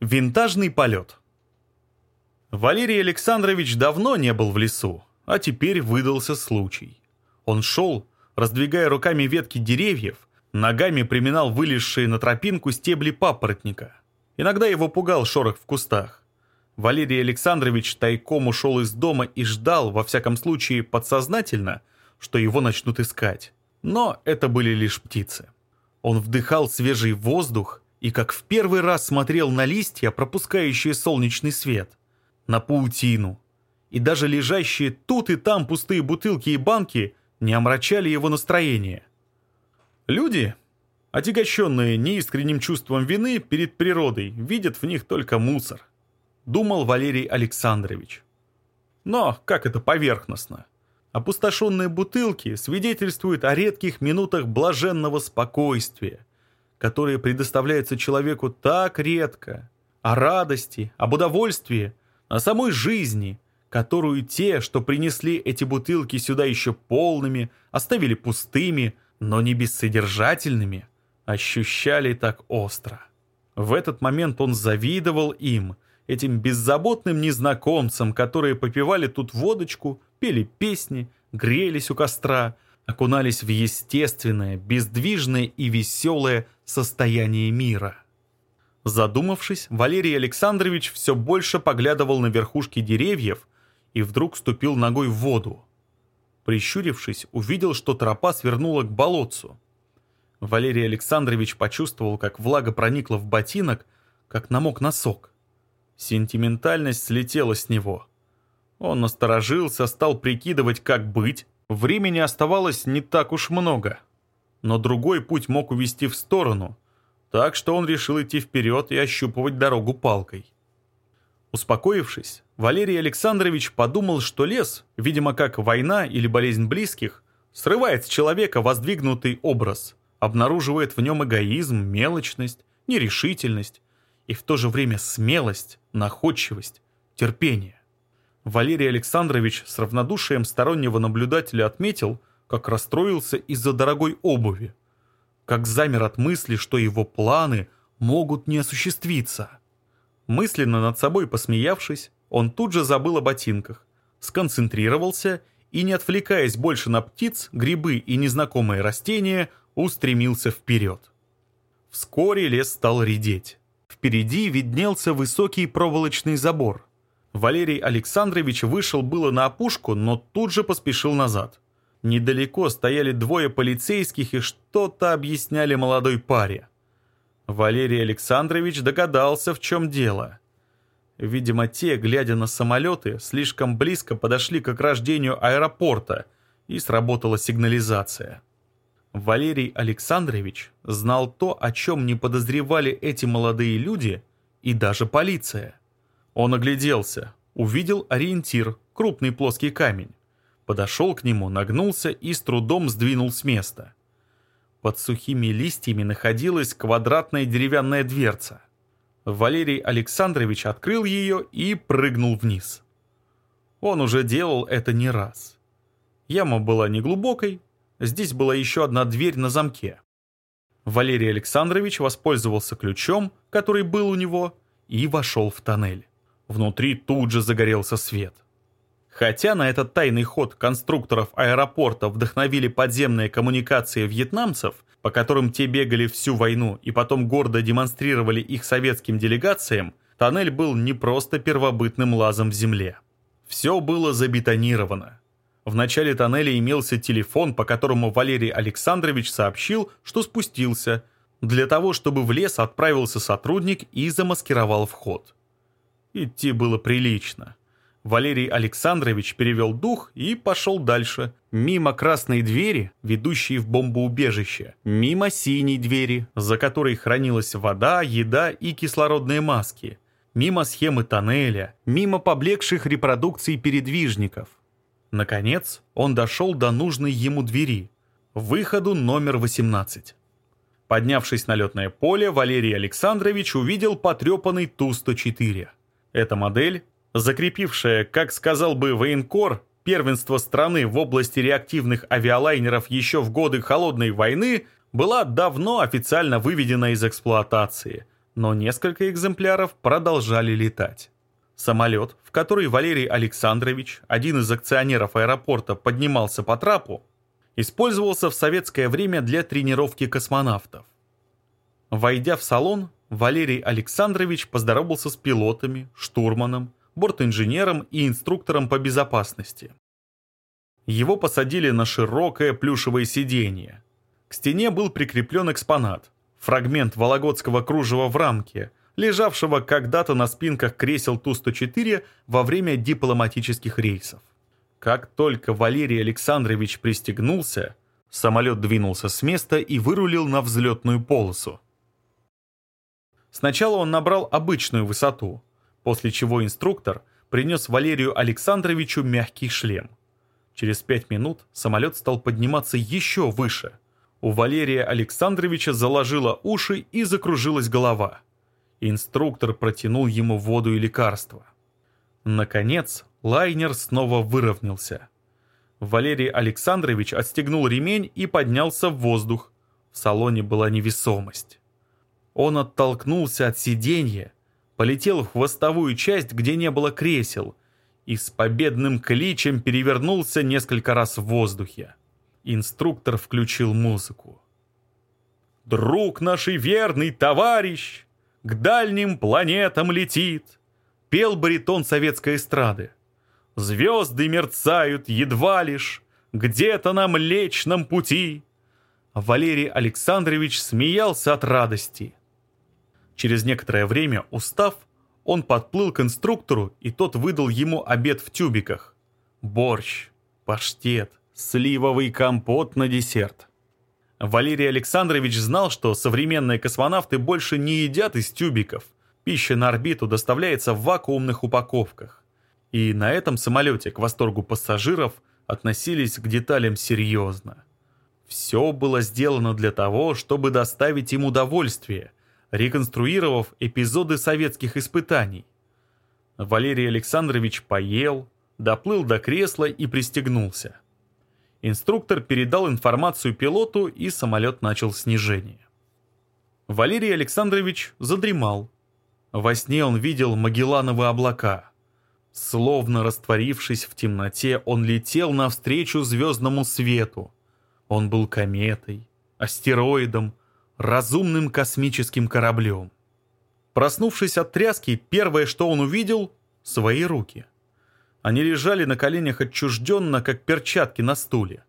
Винтажный полет. Валерий Александрович давно не был в лесу, а теперь выдался случай. Он шел, раздвигая руками ветки деревьев, ногами приминал вылезшие на тропинку стебли папоротника. Иногда его пугал шорох в кустах. Валерий Александрович тайком ушел из дома и ждал, во всяком случае подсознательно, что его начнут искать. Но это были лишь птицы. Он вдыхал свежий воздух и как в первый раз смотрел на листья, пропускающие солнечный свет, на паутину. И даже лежащие тут и там пустые бутылки и банки не омрачали его настроение. Люди, отягощенные неискренним чувством вины перед природой, видят в них только мусор, думал Валерий Александрович. Но как это поверхностно. Опустошенные бутылки свидетельствуют о редких минутах блаженного спокойствия, которое предоставляется человеку так редко, о радости, об удовольствии, о самой жизни, которую те, что принесли эти бутылки сюда еще полными, оставили пустыми, но не бессодержательными, ощущали так остро. В этот момент он завидовал им, этим беззаботным незнакомцам, которые попивали тут водочку, пели песни, грелись у костра – окунались в естественное, бездвижное и веселое состояние мира. Задумавшись, Валерий Александрович все больше поглядывал на верхушки деревьев и вдруг ступил ногой в воду. Прищурившись, увидел, что тропа свернула к болотцу. Валерий Александрович почувствовал, как влага проникла в ботинок, как намок носок. Сентиментальность слетела с него. Он насторожился, стал прикидывать, как быть, Времени оставалось не так уж много. Но другой путь мог увести в сторону, так что он решил идти вперед и ощупывать дорогу палкой. Успокоившись, Валерий Александрович подумал, что лес, видимо, как война или болезнь близких, срывает с человека воздвигнутый образ, обнаруживает в нем эгоизм, мелочность, нерешительность и в то же время смелость, находчивость, терпение. Валерий Александрович с равнодушием стороннего наблюдателя отметил, как расстроился из-за дорогой обуви, как замер от мысли, что его планы могут не осуществиться. Мысленно над собой посмеявшись, он тут же забыл о ботинках, сконцентрировался и, не отвлекаясь больше на птиц, грибы и незнакомые растения, устремился вперед. Вскоре лес стал редеть. Впереди виднелся высокий проволочный забор, Валерий Александрович вышел было на опушку, но тут же поспешил назад. Недалеко стояли двое полицейских и что-то объясняли молодой паре. Валерий Александрович догадался, в чем дело. Видимо, те, глядя на самолеты, слишком близко подошли к ограждению аэропорта, и сработала сигнализация. Валерий Александрович знал то, о чем не подозревали эти молодые люди и даже полиция. Он огляделся, увидел ориентир, крупный плоский камень. Подошел к нему, нагнулся и с трудом сдвинул с места. Под сухими листьями находилась квадратная деревянная дверца. Валерий Александрович открыл ее и прыгнул вниз. Он уже делал это не раз. Яма была неглубокой, здесь была еще одна дверь на замке. Валерий Александрович воспользовался ключом, который был у него, и вошел в тоннель. Внутри тут же загорелся свет. Хотя на этот тайный ход конструкторов аэропорта вдохновили подземные коммуникации вьетнамцев, по которым те бегали всю войну и потом гордо демонстрировали их советским делегациям, тоннель был не просто первобытным лазом в земле. Все было забетонировано. В начале тоннеля имелся телефон, по которому Валерий Александрович сообщил, что спустился, для того, чтобы в лес отправился сотрудник и замаскировал вход. Идти было прилично. Валерий Александрович перевел дух и пошел дальше. Мимо красной двери, ведущей в бомбоубежище. Мимо синей двери, за которой хранилась вода, еда и кислородные маски. Мимо схемы тоннеля. Мимо поблекших репродукций передвижников. Наконец, он дошел до нужной ему двери. Выходу номер 18. Поднявшись на летное поле, Валерий Александрович увидел потрепанный Ту-104. Эта модель, закрепившая, как сказал бы военкор, первенство страны в области реактивных авиалайнеров еще в годы Холодной войны, была давно официально выведена из эксплуатации, но несколько экземпляров продолжали летать. Самолет, в который Валерий Александрович, один из акционеров аэропорта, поднимался по трапу, использовался в советское время для тренировки космонавтов. Войдя в салон, Валерий Александрович поздоровался с пилотами, штурманом, бортинженером и инструктором по безопасности. Его посадили на широкое плюшевое сиденье. К стене был прикреплен экспонат – фрагмент вологодского кружева в рамке, лежавшего когда-то на спинках кресел Ту-104 во время дипломатических рейсов. Как только Валерий Александрович пристегнулся, самолет двинулся с места и вырулил на взлетную полосу. Сначала он набрал обычную высоту, после чего инструктор принес Валерию Александровичу мягкий шлем. Через пять минут самолет стал подниматься еще выше. У Валерия Александровича заложило уши и закружилась голова. Инструктор протянул ему воду и лекарства. Наконец, лайнер снова выровнялся. Валерий Александрович отстегнул ремень и поднялся в воздух. В салоне была невесомость. Он оттолкнулся от сиденья, полетел в хвостовую часть, где не было кресел, и с победным кличем перевернулся несколько раз в воздухе. Инструктор включил музыку. «Друг наш и верный товарищ к дальним планетам летит!» Пел баритон советской эстрады. «Звезды мерцают едва лишь, где-то на Млечном пути!» Валерий Александрович смеялся от радости. Через некоторое время, устав, он подплыл к инструктору, и тот выдал ему обед в тюбиках. Борщ, паштет, сливовый компот на десерт. Валерий Александрович знал, что современные космонавты больше не едят из тюбиков. Пища на орбиту доставляется в вакуумных упаковках. И на этом самолете к восторгу пассажиров относились к деталям серьезно. Все было сделано для того, чтобы доставить им удовольствие – реконструировав эпизоды советских испытаний. Валерий Александрович поел, доплыл до кресла и пристегнулся. Инструктор передал информацию пилоту, и самолет начал снижение. Валерий Александрович задремал. Во сне он видел магеллановые облака. Словно растворившись в темноте, он летел навстречу звездному свету. Он был кометой, астероидом, разумным космическим кораблем. Проснувшись от тряски, первое, что он увидел — свои руки. Они лежали на коленях отчужденно, как перчатки на стуле.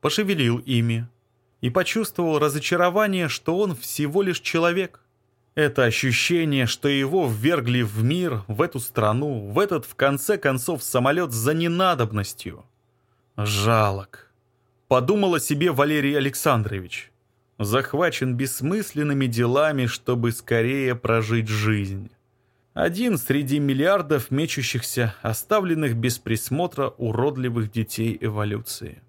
Пошевелил ими и почувствовал разочарование, что он всего лишь человек. Это ощущение, что его ввергли в мир, в эту страну, в этот, в конце концов, самолет за ненадобностью. Жалок. Подумал о себе Валерий Александрович захвачен бессмысленными делами, чтобы скорее прожить жизнь. Один среди миллиардов мечущихся, оставленных без присмотра уродливых детей эволюции.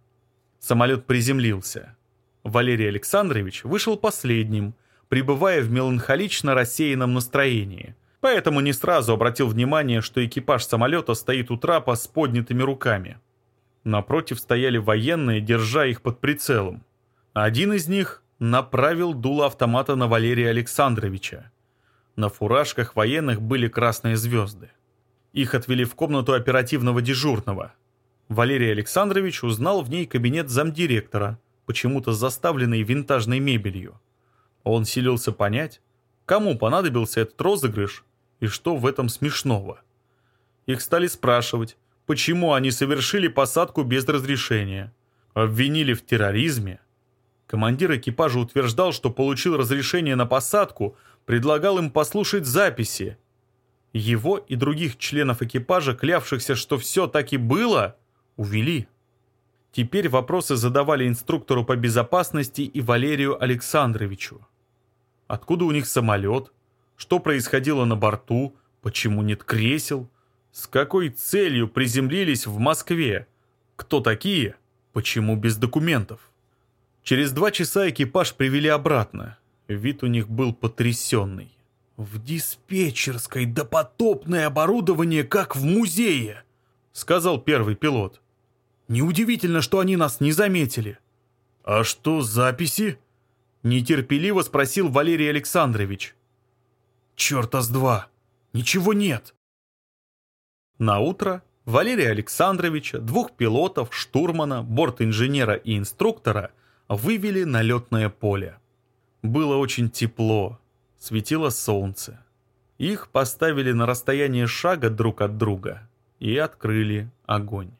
Самолет приземлился. Валерий Александрович вышел последним, пребывая в меланхолично рассеянном настроении, поэтому не сразу обратил внимание, что экипаж самолета стоит у трапа с поднятыми руками. Напротив стояли военные, держа их под прицелом. Один из них, направил дуло автомата на Валерия Александровича. На фуражках военных были красные звезды. Их отвели в комнату оперативного дежурного. Валерий Александрович узнал в ней кабинет замдиректора, почему-то заставленный винтажной мебелью. Он силился понять, кому понадобился этот розыгрыш и что в этом смешного. Их стали спрашивать, почему они совершили посадку без разрешения, обвинили в терроризме – Командир экипажа утверждал, что получил разрешение на посадку, предлагал им послушать записи. Его и других членов экипажа, клявшихся, что все так и было, увели. Теперь вопросы задавали инструктору по безопасности и Валерию Александровичу. Откуда у них самолет? Что происходило на борту? Почему нет кресел? С какой целью приземлились в Москве? Кто такие? Почему без документов? Через два часа экипаж привели обратно. Вид у них был потрясенный. «В диспетчерской допотопное оборудование, как в музее!» — сказал первый пилот. «Неудивительно, что они нас не заметили». «А что, записи?» — нетерпеливо спросил Валерий Александрович. «Черта с два! Ничего нет!» На утро Валерия Александровича, двух пилотов, штурмана, борт-инженера и инструктора — вывели на летное поле. Было очень тепло, светило солнце. Их поставили на расстояние шага друг от друга и открыли огонь.